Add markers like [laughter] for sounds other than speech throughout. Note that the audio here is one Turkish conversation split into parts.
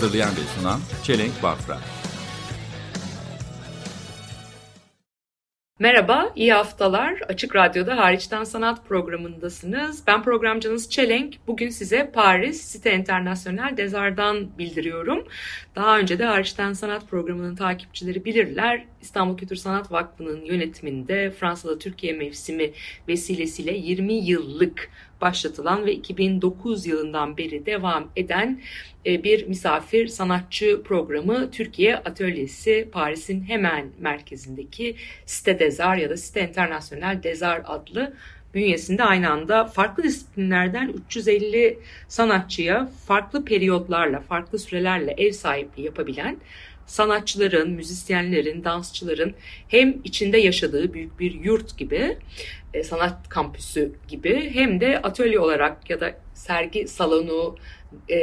Hazırlayan ve sunan Çelenk Bafra. Merhaba, iyi haftalar. Açık Radyo'da Hariçten Sanat programındasınız. Ben programcınız Çelenk. Bugün size Paris Site International Dezar'dan bildiriyorum. Daha önce de Hariçten Sanat programının takipçileri bilirler. İstanbul Kültür Sanat Vakfı'nın yönetiminde Fransa'da Türkiye mevsimi vesilesiyle 20 yıllık başlatılan ve 2009 yılından beri devam eden e, bir misafir sanatçı programı Türkiye Atölyesi Paris'in hemen merkezindeki Site Dezar ya da Site International Dezar adlı bünyesinde aynı anda farklı disiplinlerden 350 sanatçıya farklı periyotlarla, farklı sürelerle ev sahipliği yapabilen sanatçıların, müzisyenlerin, dansçıların hem içinde yaşadığı büyük bir yurt gibi, e, sanat kampüsü gibi hem de atölye olarak ya da sergi salonu, e,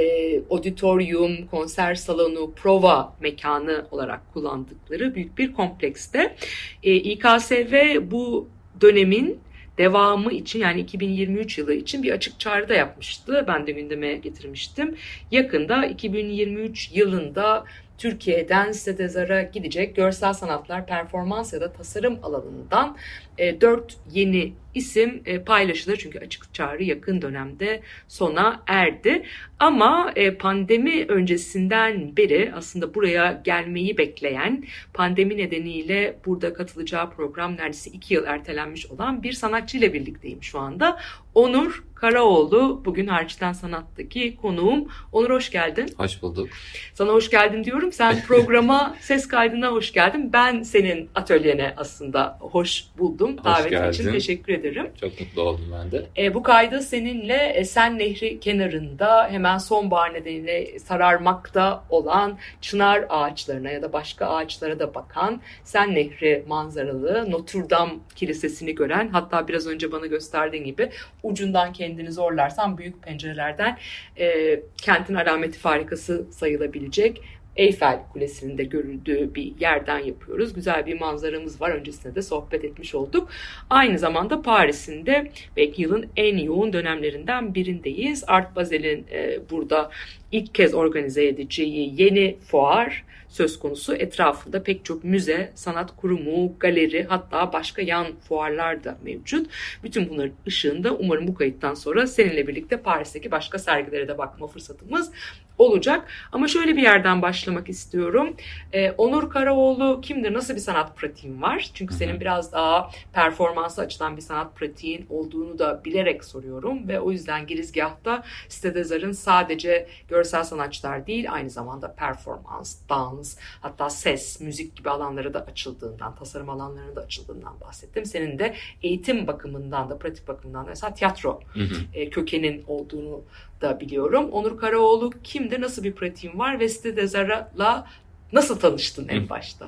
auditorium, konser salonu, prova mekanı olarak kullandıkları büyük bir komplekste. E, İKSV bu dönemin devamı için yani 2023 yılı için bir açık çağrı da yapmıştı. Ben de gündeme getirmiştim. Yakında 2023 yılında Türkiye'den Sedezar'a gidecek görsel sanatlar, performans ya da tasarım alanından e, 4 yeni isim e, paylaşılır. Çünkü açık çağrı yakın dönemde sona erdi. Ama e, pandemi öncesinden beri aslında buraya gelmeyi bekleyen, pandemi nedeniyle burada katılacağı program neredeyse 2 yıl ertelenmiş olan bir sanatçıyla birlikteyim şu anda. Onur Karaoğlu bugün Harçtan Sanat'taki konuğum. Onur hoş geldin. Hoş bulduk. Sana hoş geldin diyorum. Sen [laughs] programa, ses kaydına hoş geldin. Ben senin atölyene aslında hoş buldum. Hoş Davetin geldin. için teşekkür ederim. Çok mutlu oldum ben de. E, bu kaydı seninle e, Sen Nehri kenarında hemen sonbahar nedeniyle sararmakta olan çınar ağaçlarına ya da başka ağaçlara da bakan Sen Nehri manzaralı Notre Dame Kilisesi'ni gören hatta biraz önce bana gösterdiğin gibi ucundan kendini zorlarsan büyük pencerelerden e, kentin alameti farikası sayılabilecek Eyfel Kulesi'nin de görüldüğü bir yerden yapıyoruz. Güzel bir manzaramız var. Öncesinde de sohbet etmiş olduk. Aynı zamanda Paris'in de belki yılın en yoğun dönemlerinden birindeyiz. Art Basel'in e, burada ilk kez organize edeceği yeni fuar söz konusu. Etrafında pek çok müze, sanat kurumu, galeri hatta başka yan fuarlar da mevcut. Bütün bunların ışığında umarım bu kayıttan sonra seninle birlikte Paris'teki başka sergilere de bakma fırsatımız olacak. Ama şöyle bir yerden başlamak istiyorum. Ee, Onur Karaoğlu kimdir? Nasıl bir sanat pratiğin var? Çünkü senin biraz daha performansı açılan bir sanat pratiğin olduğunu da bilerek soruyorum ve o yüzden girizgahta Stedezar'ın sadece görsel sanatçılar değil aynı zamanda performans, dans, hatta ses, müzik gibi alanlara da açıldığından, tasarım alanlarına da açıldığından bahsettim. Senin de eğitim bakımından da, pratik bakımından da mesela tiyatro Hı hı. e, kökenin olduğunu da biliyorum. Onur Karaoğlu kimdir, nasıl bir pratiğin var ve Stedezar'la nasıl tanıştın en başta?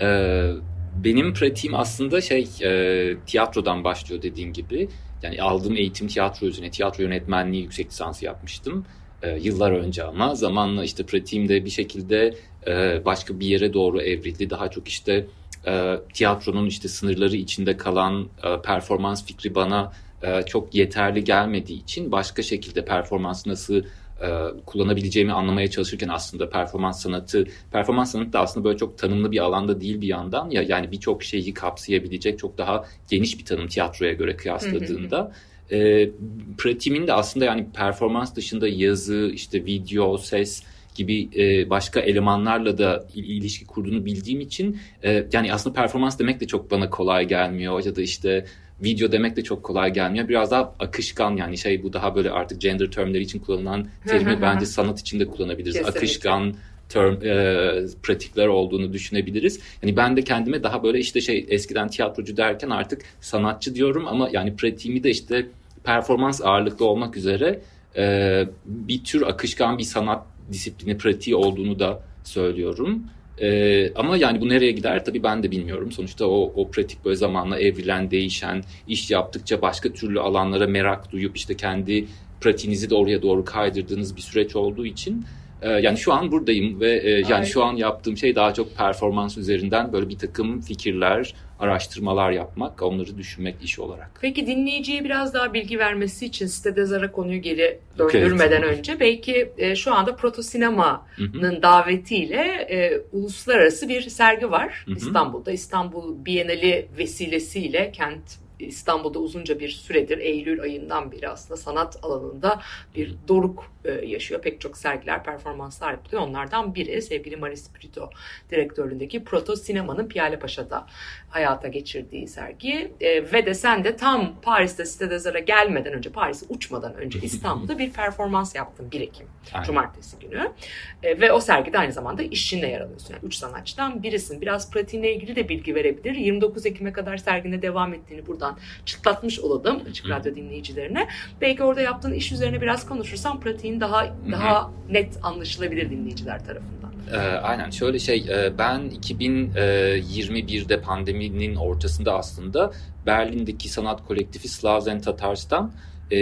Ee, benim pratiğim aslında şey e, tiyatrodan başlıyor dediğin gibi. Yani aldığım eğitim tiyatro üzerine, tiyatro yönetmenliği yüksek lisansı yapmıştım. Ee, yıllar önce ama zamanla işte pratiğim de bir şekilde e, başka bir yere doğru evrildi. Daha çok işte e, tiyatronun işte sınırları içinde kalan e, performans fikri bana e, çok yeterli gelmediği için başka şekilde performansı nasıl e, kullanabileceğimi anlamaya çalışırken aslında performans sanatı, performans sanatı da aslında böyle çok tanımlı bir alanda değil bir yandan. Ya yani birçok şeyi kapsayabilecek çok daha geniş bir tanım tiyatroya göre kıyasladığında. E, pratiğimin de aslında yani performans dışında yazı, işte video, ses gibi e, başka elemanlarla da il- ilişki kurduğunu bildiğim için e, yani aslında performans demek de çok bana kolay gelmiyor. Ya da işte video demek de çok kolay gelmiyor. Biraz daha akışkan yani şey bu daha böyle artık gender termleri için kullanılan terimi bence sanat için de kullanabiliriz. Kesinlikle. Akışkan term, e, pratikler olduğunu düşünebiliriz. Yani ben de kendime daha böyle işte şey eskiden tiyatrocu derken artık sanatçı diyorum ama yani pratiğimi de işte performans ağırlıklı olmak üzere e, bir tür akışkan bir sanat disiplini, pratiği olduğunu da söylüyorum. Ee, ama yani bu nereye gider tabii ben de bilmiyorum. Sonuçta o, o pratik böyle zamanla evrilen, değişen, iş yaptıkça başka türlü alanlara merak duyup işte kendi pratiğinizi de oraya doğru kaydırdığınız bir süreç olduğu için e, yani şu an buradayım ve e, yani Aynen. şu an yaptığım şey daha çok performans üzerinden böyle bir takım fikirler, araştırmalar yapmak, onları düşünmek iş olarak. Peki dinleyiciye biraz daha bilgi vermesi için sitede Zara konuyu geri döndürmeden Evet. önce belki e, şu anda Proto Sinema'nın davetiyle e, uluslararası bir sergi var Hı hı. İstanbul'da. İstanbul Bienali vesilesiyle kent İstanbul'da uzunca bir süredir Eylül ayından beri aslında sanat alanında bir doruk yaşıyor. Pek çok sergiler, performanslar yapılıyor. Onlardan biri sevgili Maris Brito direktörlüğündeki Proto Sinema'nın Piyale Paşa'da hayata geçirdiği sergi. E, ve de sen de tam Paris'te Cité des Arts'a gelmeden önce, Paris'e uçmadan önce [laughs] İstanbul'da bir performans yaptın 1 Ekim. Aynen. Cumartesi günü. E, ve o sergide aynı zamanda işçinle yer alıyorsun. Yani üç sanatçıdan birisin. Biraz pratiğinle ilgili de bilgi verebilir. 29 Ekim'e kadar sergine devam ettiğini buradan çıtlatmış olalım Açık. Radyo dinleyicilerine. Belki orada yaptığın iş üzerine biraz konuşursan pratiğin daha daha net anlaşılabilir dinleyiciler tarafından. Ee, aynen şöyle şey e, ben 2021'de pandeminin ortasında aslında Berlin'deki sanat kolektifi Slavs and Tatars'tan e,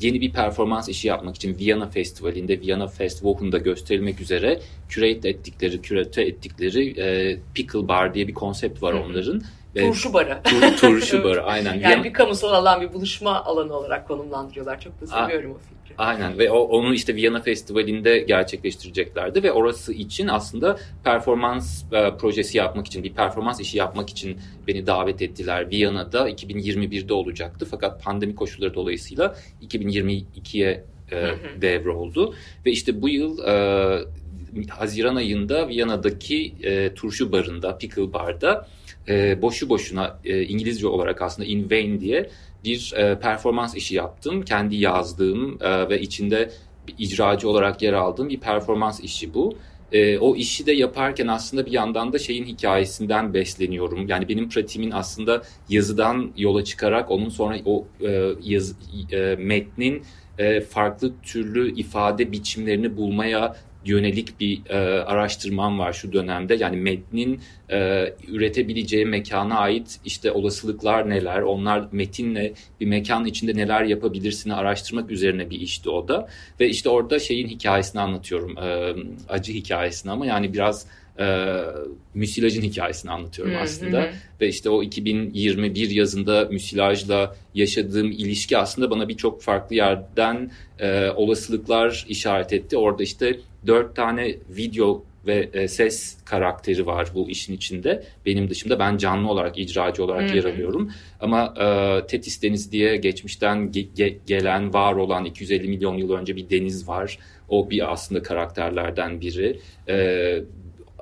yeni bir performans işi yapmak için Viyana Festivali'nde Viyana Fest Wochen'da gösterilmek üzere curate ettikleri, kürate ettikleri e, Pickle Bar diye bir konsept var Hı hı. onların. Ve Turşu barı. tur- turşu [laughs] barı aynen. Yani bir kamusal alan, bir buluşma alanı olarak konumlandırıyorlar. Çok da seviyorum o fikri. Aynen ve o, onu işte Viyana Festivali'nde gerçekleştireceklerdi ve orası için aslında performans e, projesi yapmak için, bir performans işi yapmak için beni davet ettiler. Viyana'da 2021'de olacaktı fakat pandemi koşulları dolayısıyla 2022'ye e, hı. devroldu. Ve işte bu yıl e, Haziran ayında Viyana'daki e, turşu barında, Pickle Bar'da e, boşu boşuna e, İngilizce olarak aslında in vain diye bir e, performans işi yaptım. Kendi yazdığım e, ve içinde bir icracı olarak yer aldığım bir performans işi bu. E, o işi de yaparken aslında bir yandan da şeyin hikayesinden besleniyorum. Yani benim pratiğimin aslında yazıdan yola çıkarak onun sonra o e, yaz, e, metnin e, farklı türlü ifade biçimlerini bulmaya yönelik bir e, araştırmam var şu dönemde. Yani metnin e, üretebileceği mekana ait işte olasılıklar neler, onlar metinle bir mekan içinde neler yapabilirsini araştırmak üzerine bir işti o da. Ve işte orada şeyin hikayesini anlatıyorum, e, acı hikayesini ama yani biraz e, müsilajın hikayesini anlatıyorum Hı, aslında. hı. Ve işte o 2021 yazında müsilajla yaşadığım ilişki aslında bana birçok farklı yerden e, olasılıklar işaret etti. Orada işte dört tane video ve e, ses karakteri var bu işin içinde. Benim dışımda ben canlı olarak, icracı olarak Hı yer alıyorum. Ama e, Tetis Denizi diye geçmişten ge- ge- gelen, var olan 250 milyon yıl önce bir deniz var. O bir aslında karakterlerden biri. E,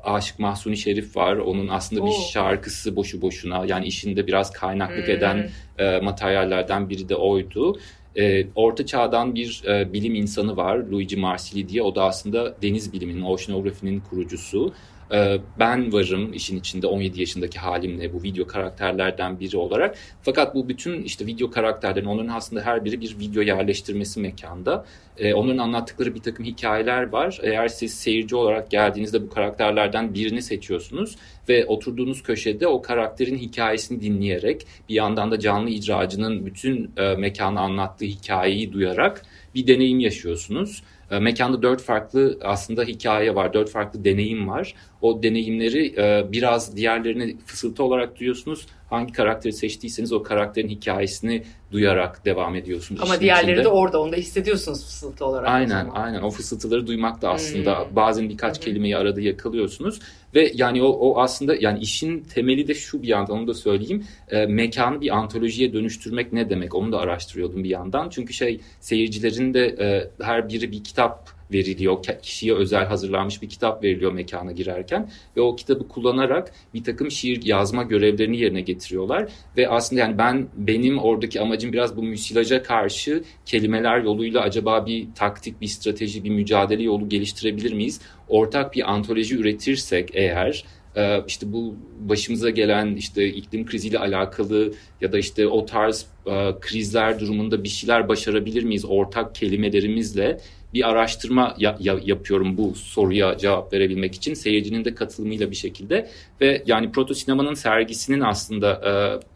Aşık Mahsuni Şerif var. Onun aslında bir Oo. şarkısı boşu boşuna. Yani işinde biraz kaynaklık Hmm. eden e, materyallerden biri de oydu. E, Orta Çağ'dan bir e, bilim insanı var Luigi Marsili diye. O da aslında deniz biliminin, oceanografinin kurucusu. E, ben varım işin içinde 17 yaşındaki halimle bu video karakterlerden biri olarak. Fakat bu bütün işte video karakterlerin onların aslında her biri bir video yerleştirmesi mekanda. E, onların anlattıkları bir takım hikayeler var. Eğer siz seyirci olarak geldiğinizde bu karakterlerden birini seçiyorsunuz ve oturduğunuz köşede o karakterin hikayesini dinleyerek bir yandan da canlı icracının bütün e, mekanı anlattığı hikayeyi duyarak bir deneyim yaşıyorsunuz. E, mekanda dört farklı aslında hikaye var, dört farklı deneyim var. O deneyimleri e, biraz diğerlerini fısıltı olarak duyuyorsunuz. Hangi karakteri seçtiyseniz o karakterin hikayesini duyarak devam ediyorsunuz. Ama diğerleri içinde. de orada. Onu da hissediyorsunuz fısıltı olarak. o Aynen zaman. aynen o fısıltıları duymak da aslında Hmm. bazen birkaç hı. kelimeyi arada yakalıyorsunuz ve yani o, o aslında yani işin temeli de şu bir yandan onu da söyleyeyim. E, mekanı bir antolojiye dönüştürmek ne demek? Onu da araştırıyordum bir yandan. Çünkü şey seyircilerin de e, her biri bir kitap veriliyor kişiye özel hazırlanmış bir kitap veriliyor mekana girerken ve o kitabı kullanarak bir takım şiir yazma görevlerini yerine getiriyorlar ve aslında yani ben benim oradaki amacım biraz bu müsilaja karşı kelimeler yoluyla acaba bir taktik, bir strateji, bir mücadele yolu geliştirebilir miyiz? Ortak bir antoloji üretirsek eğer e, işte bu başımıza gelen işte iklim kriziyle alakalı ya da işte o tarz e, krizler durumunda bir şeyler başarabilir miyiz ortak kelimelerimizle bir araştırma ya- ya- yapıyorum bu soruya cevap verebilmek için seyircinin de katılımıyla bir şekilde. Ve yani proto sinemanın sergisinin aslında e,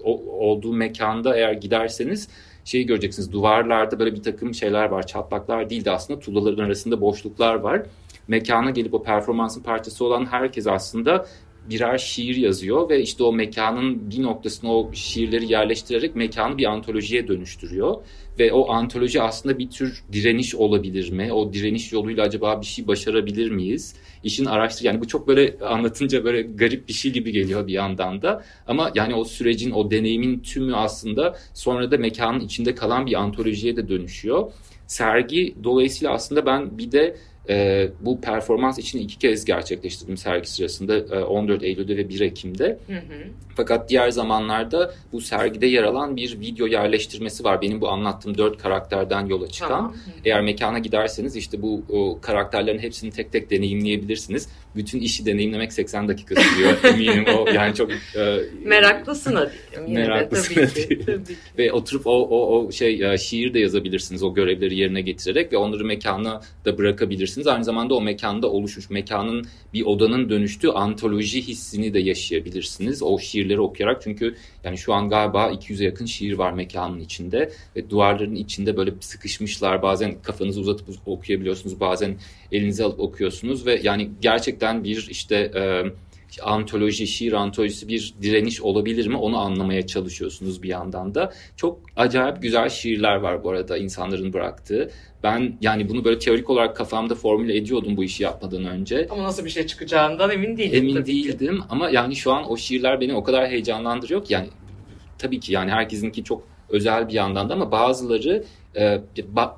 o- olduğu mekanda eğer giderseniz şeyi göreceksiniz. Duvarlarda böyle bir takım şeyler var çatlaklar değil de aslında. Tuğlaların arasında boşluklar var. Mekana gelip o performansın parçası olan herkes aslında birer şiir yazıyor ve işte o mekanın bir noktasına o şiirleri yerleştirerek mekanı bir antolojiye dönüştürüyor. Ve o antoloji aslında bir tür direniş olabilir mi? O direniş yoluyla acaba bir şey başarabilir miyiz? İşin araştır yani bu çok böyle anlatınca böyle garip bir şey gibi geliyor bir yandan da. Ama yani o sürecin, o deneyimin tümü aslında sonra da mekanın içinde kalan bir antolojiye de dönüşüyor. Sergi dolayısıyla aslında ben bir de e, bu performans için iki kez gerçekleştirdim sergi sırasında e, 14 Eylül'de ve 1 Ekim'de. Hı hı. Fakat diğer zamanlarda bu sergide yer alan bir video yerleştirmesi var. Benim bu anlattığım dört karakterden yola çıkan. Tamam. Eğer mekana giderseniz işte bu o, karakterlerin hepsini tek tek deneyimleyebilirsiniz. Bütün işi deneyimlemek 80 dakika sürüyor [laughs] eminim o yani çok e, Meraklısına diyelim. Meraklısına tabii ki. Tabii ki. ve oturup o, o, o şey e, şiir de yazabilirsiniz o görevleri yerine getirerek ve onları mekana da bırakabilirsiniz. Aynı zamanda o mekanda oluşmuş mekanın bir odanın dönüştüğü antoloji hissini de yaşayabilirsiniz o şiirleri okuyarak. Çünkü yani şu an galiba 200'e yakın şiir var mekanın içinde ve duvarların içinde böyle sıkışmışlar. Bazen kafanızı uzatıp okuyabiliyorsunuz, bazen elinize alıp okuyorsunuz ve yani gerçekten bir işte e, antoloji, şiir antolojisi bir direniş olabilir mi onu anlamaya çalışıyorsunuz bir yandan da. Çok acayip güzel şiirler var bu arada insanların bıraktığı. Ben yani bunu böyle teorik olarak kafamda formüle ediyordum bu işi yapmadan önce. Ama nasıl bir şey çıkacağından emin değilim. Emin tabii ki. değildim ama yani şu an o şiirler beni o kadar heyecanlandırıyor ki yani tabii ki yani herkesinki çok özel bir yandan da ama bazıları e, ba-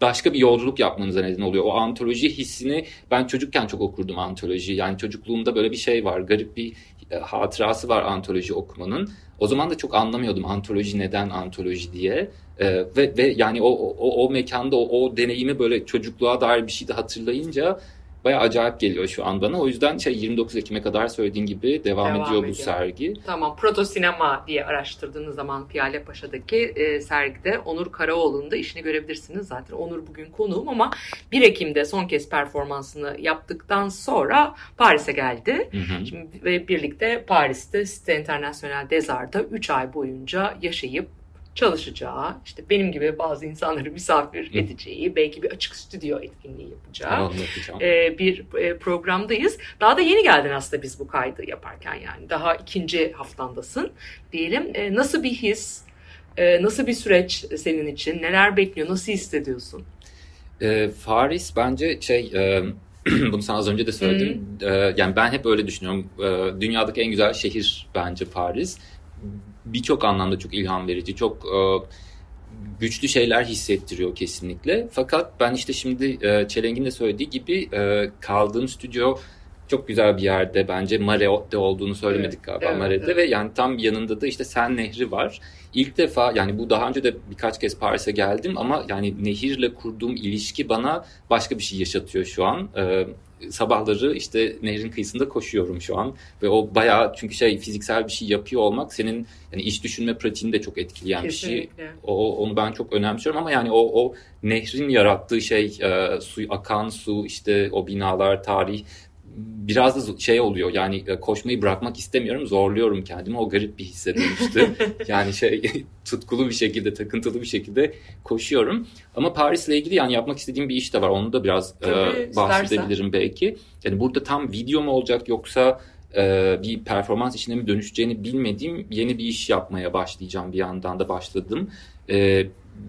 başka bir yolculuk yapmanıza neden oluyor. O antoloji hissini ben çocukken çok okurdum antoloji. Yani çocukluğumda böyle bir şey var. Garip bir e, hatırası var antoloji okumanın. O zaman da çok anlamıyordum antoloji neden antoloji diye. E, ve ve yani o o, o mekanda o, o deneyimi böyle çocukluğa dair bir şey de hatırlayınca bayağı acayip geliyor şu an bana. O yüzden şey 29 Ekim'e kadar söylediğin gibi devam, Devam ediyor bu ediyor. sergi. Tamam. Proto Sinema diye araştırdığınız zaman Piyale Paşa'daki e, sergide Onur Karaoğlu'nun da işini görebilirsiniz. Zaten Onur bugün konuğum ama 1 Ekim'de son kez performansını yaptıktan sonra Paris'e geldi. Hı hı. Şimdi, ve birlikte Paris'te Cité International Desart'ta 3 ay boyunca yaşayıp çalışacağı, işte benim gibi bazı insanları misafir Hı. edeceği, belki bir açık stüdyo etkinliği yapacağı e, bir e, programdayız. Daha da yeni geldin aslında biz bu kaydı yaparken yani. Daha ikinci haftandasın diyelim. E, nasıl bir his, e, nasıl bir süreç senin için? Neler bekliyor, nasıl hissediyorsun? E, Paris bence şey e, [clears throat] bunu sana az önce de söyledim. E, yani ben hep öyle düşünüyorum. E, dünyadaki en güzel şehir bence Paris. Birçok anlamda çok ilham verici, çok e, güçlü şeyler hissettiriyor kesinlikle. Fakat ben işte şimdi e, Çeleng'in de söylediği gibi e, kaldığım stüdyo çok güzel bir yerde bence Mare'de olduğunu söylemedik Evet, galiba evet, Mare'de evet. ve yani tam yanında da işte Sen Nehri var. İlk defa yani bu daha önce de birkaç kez Paris'e geldim ama yani nehirle kurduğum ilişki bana başka bir şey yaşatıyor şu an. Ee, sabahları işte nehrin kıyısında koşuyorum şu an ve o bayağı çünkü şey fiziksel bir şey yapıyor olmak senin yani iş düşünme pratiğini de çok etkileyen bir şey. Kesinlikle. O, onu ben çok önemsiyorum ama yani o, o nehrin yarattığı şey e, su akan su işte o binalar tarih biraz da şey oluyor. Yani e, koşmayı bırakmak istemiyorum zorluyorum kendimi. O garip bir hisse dönüştü. [laughs] Yani şey [laughs] tutkulu bir şekilde takıntılı bir şekilde koşuyorum. Ama Paris'le ilgili yani yapmak istediğim bir iş de var. Onu da biraz e, bahsedebilirim belki. Yani burada tam video mu olacak yoksa e, bir performans işine mi dönüşeceğini bilmediğim yeni bir iş yapmaya başlayacağım bir yandan da başladım. E,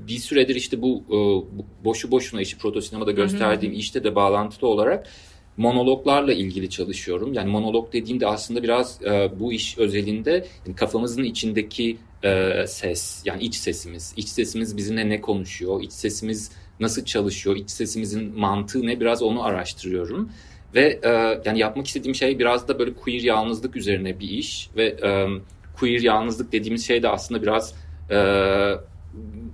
bir süredir işte bu, e, bu boşu boşuna işi proto sinemada gösterdiğim işte de bağlantılı olarak monologlarla ilgili çalışıyorum. Yani monolog dediğimde aslında biraz e, bu iş özelinde yani kafamızın içindeki e, ses yani iç sesimiz. İç sesimiz bizimle ne konuşuyor? İç sesimiz nasıl çalışıyor? İç sesimizin mantığı ne? Biraz onu araştırıyorum. Ve e, yani yapmak istediğim şey biraz da böyle queer yalnızlık üzerine bir iş ve e, queer yalnızlık dediğimiz şey de aslında biraz e,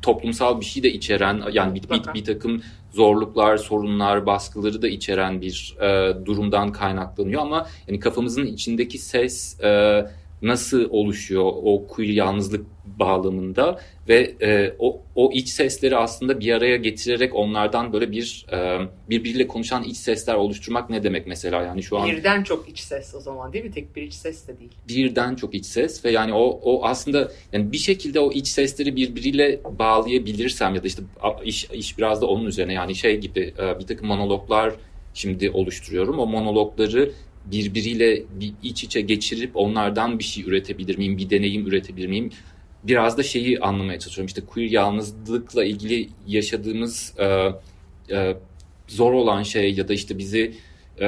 toplumsal bir şey de içeren yani bir, bir, bir takım zorluklar, sorunlar, baskıları da içeren bir e, durumdan kaynaklanıyor. Ama yani kafamızın içindeki ses e, nasıl oluşuyor? O queer yalnızlık bağlamında ve e, o, o iç sesleri aslında bir araya getirerek onlardan böyle bir e, birbiriyle konuşan iç sesler oluşturmak ne demek mesela yani şu an Birden çok iç ses o zaman değil mi? Tek bir iç ses de değil. birden çok iç ses ve yani o o aslında yani bir şekilde o iç sesleri birbiriyle bağlayabilirsem ya da işte iş iş biraz da onun üzerine yani şey gibi e, bir takım monologlar şimdi oluşturuyorum. O monologları birbiriyle bir iç içe geçirip onlardan bir şey üretebilir miyim? Bir deneyim üretebilir miyim? Biraz da şeyi anlamaya çalışıyorum. İşte queer yalnızlıkla ilgili yaşadığımız e, e, zor olan şey ya da işte bizi e,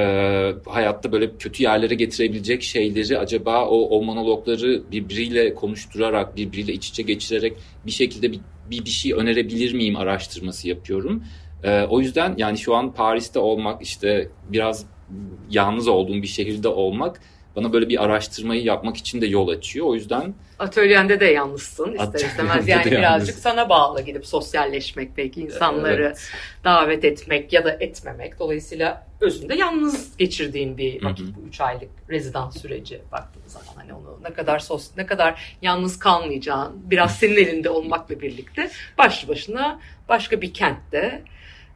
hayatta böyle kötü yerlere getirebilecek şeyleri acaba o, o monologları birbiriyle konuşturarak, birbiriyle iç içe geçirerek bir şekilde bir, bir, bir şey önerebilir miyim araştırması yapıyorum. E, o yüzden yani şu an Paris'te olmak işte biraz yalnız olduğum bir şehirde olmak bana böyle bir araştırmayı yapmak için de yol açıyor. O yüzden Atölyende de yalnızsın ister istemez. [laughs] Yani birazcık yalnız. sana bağlı gidip sosyalleşmek belki insanları evet. davet etmek ya da etmemek. Dolayısıyla özünde yalnız geçirdiğin bir vakit bu 3 aylık rezidans süreci baktığımız zaman hani onu ne kadar sos ne kadar yalnız kalmayacağın biraz senin elinde olmakla birlikte başlı başına başka bir kentte.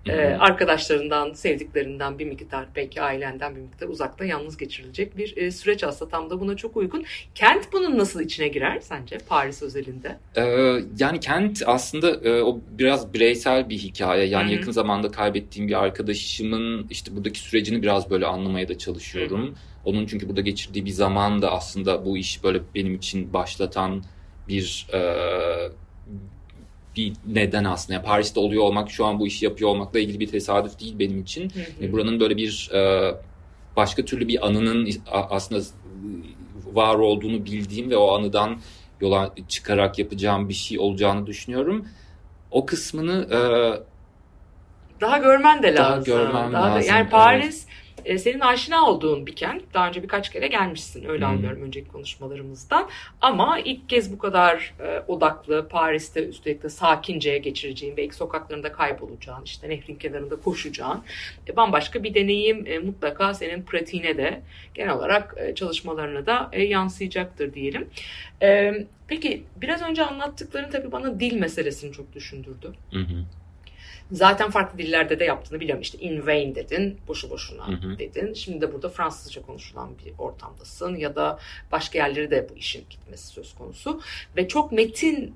E, arkadaşlarından, sevdiklerinden bir miktar, belki ailenden bir miktar uzakta yalnız geçirilecek bir e, süreç aslında tam da buna çok uygun. Kent bunun nasıl içine girer sence Paris özelinde? Ee, yani kent aslında e, o biraz bireysel bir hikaye. Yani Hı hı. yakın zamanda kaybettiğim bir arkadaşımın işte buradaki sürecini biraz böyle anlamaya da çalışıyorum. Onun çünkü burada geçirdiği bir zaman da aslında bu iş böyle benim için başlatan bir e, bir neden aslında. Yani Paris'te oluyor olmak, şu an bu işi yapıyor olmakla ilgili bir tesadüf değil benim için. E, Buranın böyle bir e, başka türlü bir anının aslında var olduğunu bildiğim ve o anıdan yola çıkarak yapacağım bir şey olacağını düşünüyorum. O kısmını e, Daha görmen de Daha lazım. görmem Daha da- lazım, yani Paris e, senin aşina olduğun bir kent. Daha önce birkaç kere gelmişsin. Öyle Hı. anlıyorum önceki konuşmalarımızdan. Ama ilk kez bu kadar e, odaklı Paris'te üstelik de sakince geçireceğin, belki sokaklarında kaybolacağın, işte nehrin kenarında koşacağın e, bambaşka bir deneyim e, mutlaka senin pratiğine de genel olarak e, çalışmalarına da e, yansıyacaktır diyelim. E, peki biraz önce anlattıkların tabii bana dil meselesini çok düşündürdü. hı hı, Zaten farklı dillerde de yaptığını biliyorum. İşte in vain dedin, boşu boşuna Hı hı. dedin. Şimdi de burada Fransızca konuşulan bir ortamdasın ya da başka yerlere de bu işin gitmesi söz konusu. Ve çok metin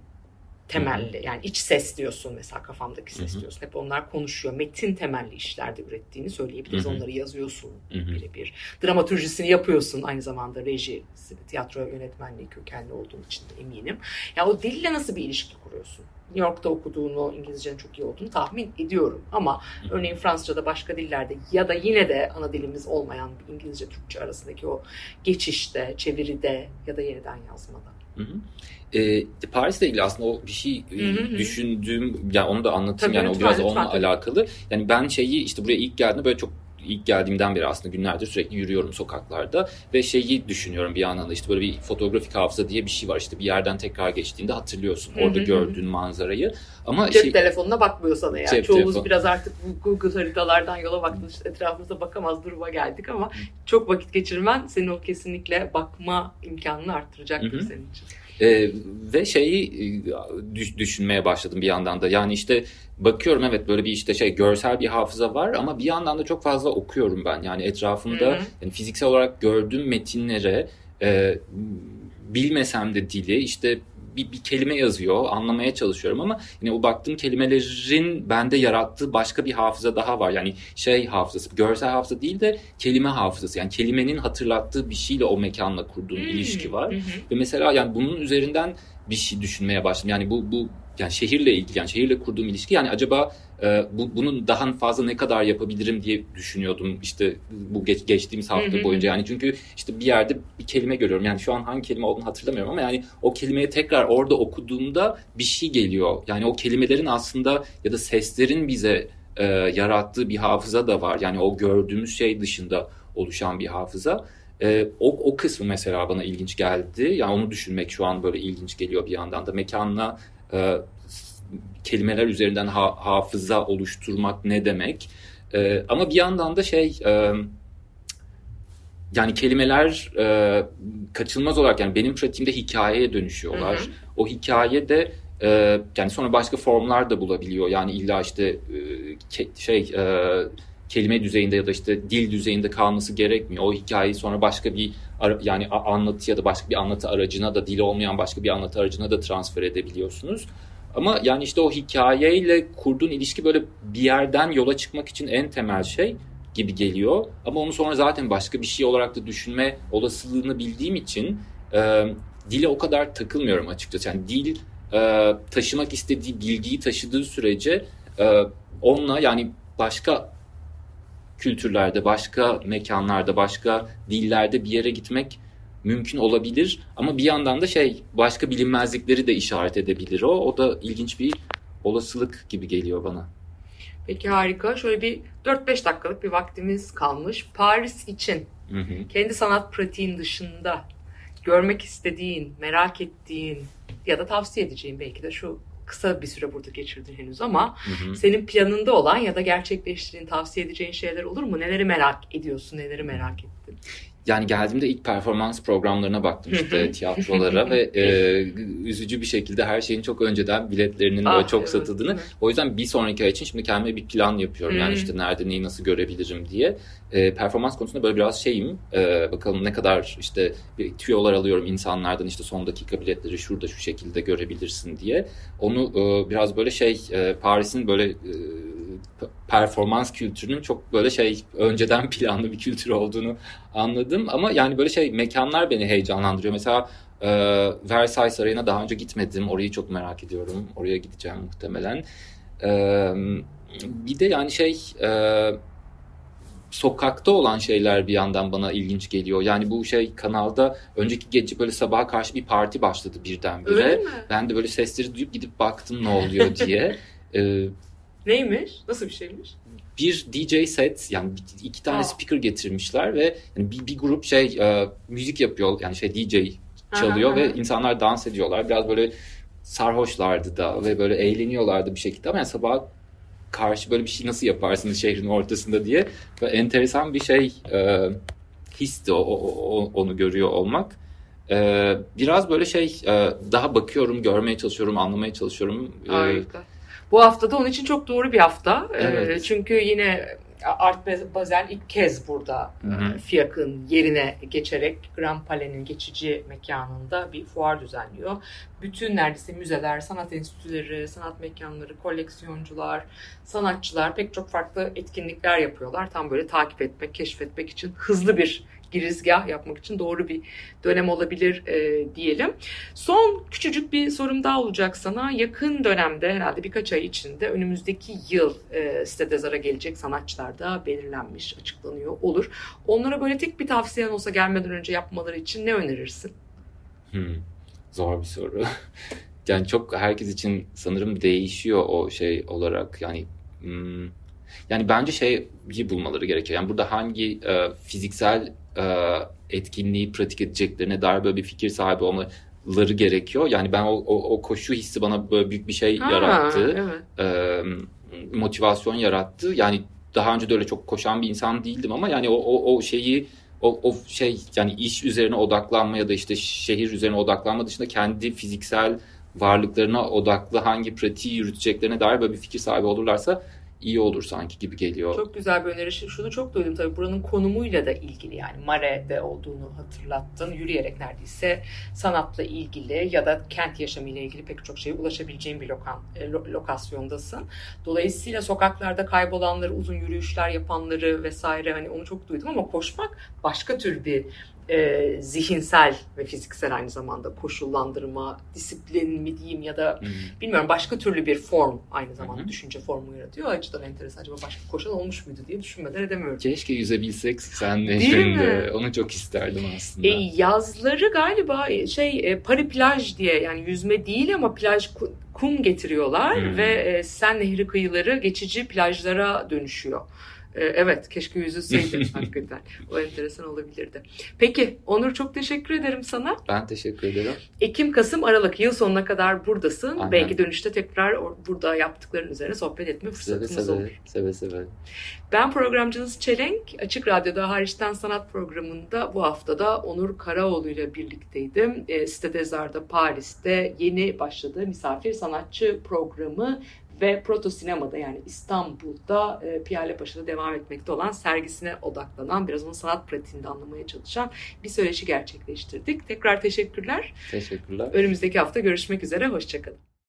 temelli yani iç ses diyorsun mesela kafamdaki ses Hı hı. diyorsun. Hep onlar konuşuyor. Metin temelli işlerde ürettiğini söyleyebiliriz. Hı hı. Onları yazıyorsun birebir. Dramatürjisini yapıyorsun aynı zamanda rejisi, tiyatro yönetmenliği kökenli olduğun için de eminim. Ya o dille nasıl bir ilişki kuruyorsun? New York'ta okuduğunu, İngilizcenin çok iyi olduğunu tahmin ediyorum. Ama örneğin Fransızca'da başka dillerde ya da yine de ana dilimiz olmayan İngilizce Türkçe arasındaki o geçişte, çeviride ya da yeniden yazmada. Hı hı. E, Paris'le ilgili aslında o bir şey e, Hı hı hı. düşündüğüm, yani onu da anlatayım Tabii, yani lütfen, o biraz lütfen, onunla tabii. alakalı. Yani ben şeyi işte buraya ilk geldiğimde böyle çok ilk geldiğimden beri aslında günlerdir sürekli yürüyorum sokaklarda ve şeyi düşünüyorum bir yandan da işte böyle bir fotoğrafik hafıza diye bir şey var işte bir yerden tekrar geçtiğinde hatırlıyorsun hı orada hı. gördüğün manzarayı ama Cep şey telefonuna bakmıyor sana yani. Cep Çoğumuz telefon- biraz artık bu Google haritalardan yola baktık. işte etrafımıza bakamaz duruma geldik ama çok vakit geçirmen senin o kesinlikle bakma imkanını arttıracaktır Hı hı. senin için. Ee, ve şeyi e, düş- düşünmeye başladım bir yandan da. Yani işte bakıyorum evet böyle bir işte şey görsel bir hafıza var ama bir yandan da çok fazla okuyorum ben. Yani etrafımda yani fiziksel olarak gördüğüm metinlere e, bilmesem de dili işte bir, bir kelime yazıyor anlamaya çalışıyorum ama yine o baktığım kelimelerin bende yarattığı başka bir hafıza daha var. Yani şey hafızası görsel hafıza değil de kelime hafızası yani kelimenin hatırlattığı bir şeyle o mekanla kurduğum Hmm. ilişki var. Hı. Ve mesela yani bunun üzerinden bir şey düşünmeye başladım. Yani bu bu yani şehirle ilgili yani şehirle kurduğum ilişki yani acaba e, bu bunun daha fazla ne kadar yapabilirim diye düşünüyordum işte bu geç, geçtiğimiz hafta Hı hı. boyunca yani çünkü işte bir yerde bir kelime görüyorum yani şu an hangi kelime olduğunu hatırlamıyorum ama yani o kelimeyi tekrar orada okuduğumda bir şey geliyor yani o kelimelerin aslında ya da seslerin bize e, yarattığı bir hafıza da var yani o gördüğümüz şey dışında oluşan bir hafıza. Ee, o, o kısmı mesela bana ilginç geldi. Yani onu düşünmek şu an böyle ilginç geliyor bir yandan da. Mekanla e, kelimeler üzerinden ha- hafıza oluşturmak ne demek? E, ama bir yandan da şey e, yani kelimeler e, kaçınılmaz olarak yani benim pratiğimde hikayeye dönüşüyorlar. Hı hı. O hikaye de e, yani sonra başka formlar da bulabiliyor. Yani illa işte e, şey e, kelime düzeyinde ya da işte dil düzeyinde kalması gerekmiyor. O hikayeyi sonra başka bir yani anlatı ya da başka bir anlatı aracına da dili olmayan başka bir anlatı aracına da transfer edebiliyorsunuz. Ama yani işte o hikayeyle kurduğun ilişki böyle bir yerden yola çıkmak için en temel şey gibi geliyor. Ama onu sonra zaten başka bir şey olarak da düşünme olasılığını bildiğim için e, dile o kadar takılmıyorum açıkçası. Yani dil e, taşımak istediği bilgiyi taşıdığı sürece e, onunla yani başka kültürlerde, başka mekanlarda, başka dillerde bir yere gitmek mümkün olabilir. Ama bir yandan da şey başka bilinmezlikleri de işaret edebilir o. O da ilginç bir olasılık gibi geliyor bana. Peki harika. Şöyle bir 4-5 dakikalık bir vaktimiz kalmış. Paris için Hı hı. kendi sanat pratiğin dışında görmek istediğin, merak ettiğin ya da tavsiye edeceğin belki de şu kısa bir süre burada geçirdin henüz ama Hı hı. senin planında olan ya da gerçekleştirdiğin, tavsiye edeceğin şeyler olur mu? Neleri merak ediyorsun, neleri merak ettin? Yani geldiğimde ilk performans programlarına baktım işte tiyatrolara ve [laughs] e, üzücü bir şekilde her şeyin çok önceden biletlerinin Ah, böyle çok evet, satıldığını. O yüzden bir sonraki ay için şimdi kendime bir plan yapıyorum. Hı. Yani işte nerede neyi nasıl görebilirim diye. E, performans konusunda böyle biraz şeyim. E, bakalım ne kadar işte bir tüyolar alıyorum insanlardan işte son dakika biletleri şurada şu şekilde görebilirsin diye. Onu e, biraz böyle şey e, Paris'in böyle e, performans kültürünün çok böyle şey önceden planlı bir kültür olduğunu anladım ama yani böyle şey mekanlar beni heyecanlandırıyor. Mesela e, Versailles Sarayı'na daha önce gitmedim. Orayı çok merak ediyorum. Oraya gideceğim muhtemelen. E, bir de yani şey e, sokakta olan şeyler bir yandan bana ilginç geliyor. Yani bu şey kanalda önceki gece böyle sabaha karşı bir parti başladı birdenbire. Ben de böyle sesleri duyup gidip baktım ne oluyor diye. [laughs] E, Neymiş? Nasıl bir şeymiş? bir DJ set yani iki tane Aa. speaker getirmişler ve yani bir, bir grup şey e, müzik yapıyor yani şey DJ çalıyor Aha, ve aha. insanlar dans ediyorlar. Biraz böyle sarhoşlardı da ve böyle eğleniyorlardı bir şekilde ama yani sabah karşı böyle bir şey nasıl yaparsınız şehrin ortasında diye ve enteresan bir şey e, histi o, o- onu görüyor olmak. E, biraz böyle şey e, daha bakıyorum, görmeye çalışıyorum, anlamaya çalışıyorum. E, Harika. Bu hafta da onun için çok doğru bir hafta. Ee, Evet. Çünkü yine Art Basel ilk kez burada Hı hı. e, FİAK'ın yerine geçerek Grand Palais'nin geçici mekanında bir fuar düzenliyor. Bütün neredeyse müzeler, sanat enstitüleri, sanat mekanları, koleksiyoncular, sanatçılar pek çok farklı etkinlikler yapıyorlar. Tam böyle takip etmek, keşfetmek için hızlı bir girizgah yapmak için doğru bir dönem olabilir e, diyelim. Son küçücük bir sorum daha olacak sana. Yakın dönemde herhalde birkaç ay içinde önümüzdeki yıl e, sitede zara gelecek sanatçılar da belirlenmiş, açıklanıyor olur. Onlara böyle tek bir tavsiyen olsa gelmeden önce yapmaları için ne önerirsin? Hmm, zor bir soru. [laughs] Yani çok herkes için sanırım değişiyor o şey olarak. Yani hmm, yani bence şeyi bulmaları gerekiyor. Yani burada hangi e, fiziksel etkinliği pratik edeceklerine dair böyle bir fikir sahibi olmaları gerekiyor. Yani ben o, o, o koşu hissi bana böyle büyük bir şey Ha, yarattı. Evet. E, motivasyon yarattı. Yani daha önce de öyle çok koşan bir insan değildim ama yani o, o, o şeyi o, o şey yani iş üzerine odaklanma ya da işte şehir üzerine odaklanma dışında kendi fiziksel varlıklarına odaklı hangi pratiği yürüteceklerine dair böyle bir fikir sahibi olurlarsa iyi olur sanki gibi geliyor. Çok güzel bir öneri. Şu- Şunu çok duydum tabii buranın konumuyla da ilgili yani Mare'de olduğunu hatırlattın. Yürüyerek neredeyse sanatla ilgili ya da kent yaşamıyla ilgili pek çok şeye ulaşabileceğin bir lokan, e, lo- lokasyondasın. Dolayısıyla sokaklarda kaybolanları, uzun yürüyüşler yapanları vesaire hani onu çok duydum ama koşmak başka tür bir e, zihinsel ve fiziksel aynı zamanda koşullandırma, disiplin mi diyeyim ya da Hmm. bilmiyorum başka türlü bir form aynı zamanda Hı hı. düşünce formu yaratıyor. O açıdan enteresan. Acaba başka koşan olmuş muydu diye düşünmeden edemiyorum. Keşke yüzebilsek sen Değil mi? Onu çok isterdim aslında. E, yazları galiba e, şey e, pari plaj diye yani yüzme değil ama plaj ku- kum getiriyorlar Hmm. ve e, Sen Nehri kıyıları geçici plajlara dönüşüyor. Ee, evet keşke yüzülseydi [laughs] hakikaten. O enteresan olabilirdi. Peki Onur çok teşekkür ederim sana. Ben teşekkür ederim. Ekim, Kasım, Aralık yıl sonuna kadar buradasın. Aynen. Belki dönüşte tekrar burada yaptıkların üzerine sohbet etme Seve fırsatımız olur. seve, seve seve. Ben programcınız Çelenk. Açık Radyo'da Hariçten Sanat programında bu haftada Onur Karaoğlu ile birlikteydim. E, Site Zar'da Paris'te yeni başladığı misafir sanatçı programı ve Proto Sinema'da yani İstanbul'da e, Piyale Paşa'da devam etmekte olan sergisine odaklanan biraz onun sanat pratiğinde anlamaya çalışan bir söyleşi gerçekleştirdik. Tekrar teşekkürler. Teşekkürler. Önümüzdeki hafta görüşmek üzere. Hoşçakalın.